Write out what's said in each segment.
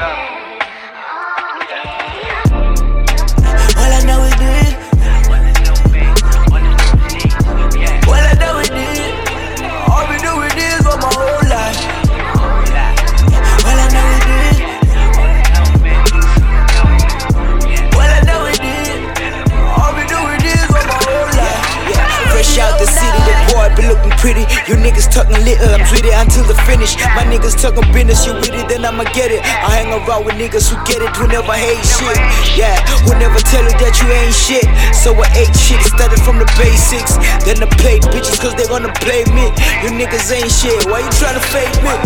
没。Pretty. You niggas talking little, I'm with it until the finish. My niggas talking business, you with it, then I'ma get it. I hang around with niggas who get it, who never hate shit. Yeah, who never tell you that you ain't shit. So I ate shit, started from the basics. Then I played bitches cause they wanna play me. You niggas ain't shit, why you tryna fake me?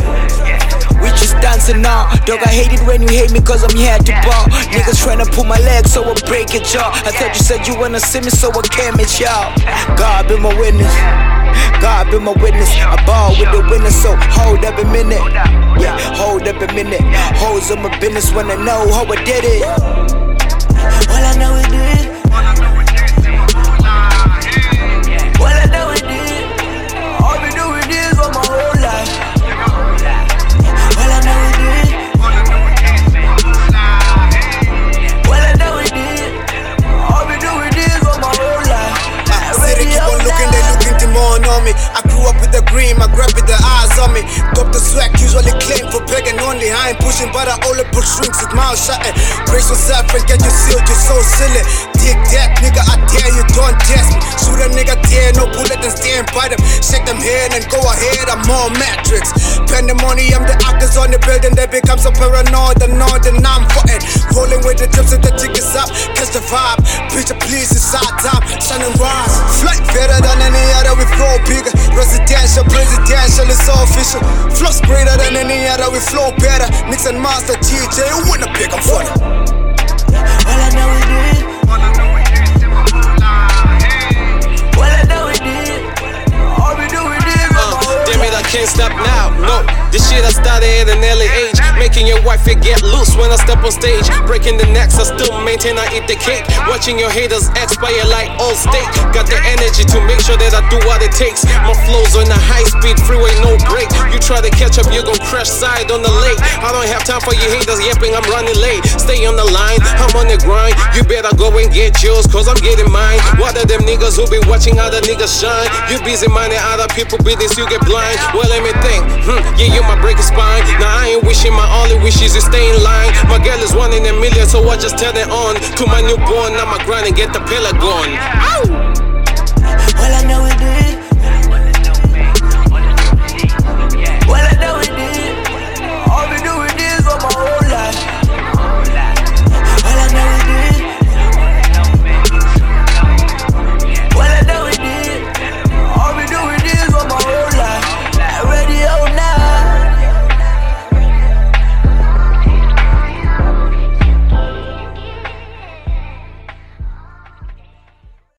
We just dancing now. Dog, I hate it when you hate me cause I'm here to ball. Niggas tryna pull my leg so I break it, y'all. I thought you said you wanna see me so I came at y'all. God be my witness. God be my witness. I ball with the winners, so hold up a minute. Yeah, hold up a minute. Hoes on my business when I know how I did it. All I know is this. I grew up with the green, my grab with the eyes on me. The swag, usually claim for begging only. I ain't pushing, but I only push shrinks with mouth shut. Brace yourself and get you sealed, you're so silly. Take that, nigga, I dare you, don't test me. Shoot a nigga dead, no bullet and stand by them. Shake them head and go ahead, I'm more matrix. Spend the the actors on the building, they become so paranoid and all then I'm footing. Rolling with the drips and the tickets up, catch the vibe. Picture please, it's our time, sun and other, flow bigger. Residential, presidential, it's all official. Flows greater than any other, we flow better. Mix and master, DJ, who wanna pick 'em for them? All I know is this. All I know is this. All we do is this for my whole Damn it, I can't stop now. No, this shit I started at an early age. Making your wife get loose when I step on stage. Breaking the necks, I still maintain I eat the cake. Watching your haters expire like old steak. Got the energy to make sure that I do what it takes. My flows on a high speed freeway, no break. You try to catch up, you're gonna crash side on the lake. I don't have time for your haters yapping, I'm running late. Stay on the line, I'm on the grind. You better go and get yours, cause I'm getting mine. What niggas who be watching other niggas shine? You busy minding other people business, you get blind. Well, let me think, hmm, yeah, you my breaking spine. Now I ain't wishing my only wish is to stay in line. My girl is one in a million, so I just turn it on. To my newborn, I'm a grind and get the pillar going. Ow!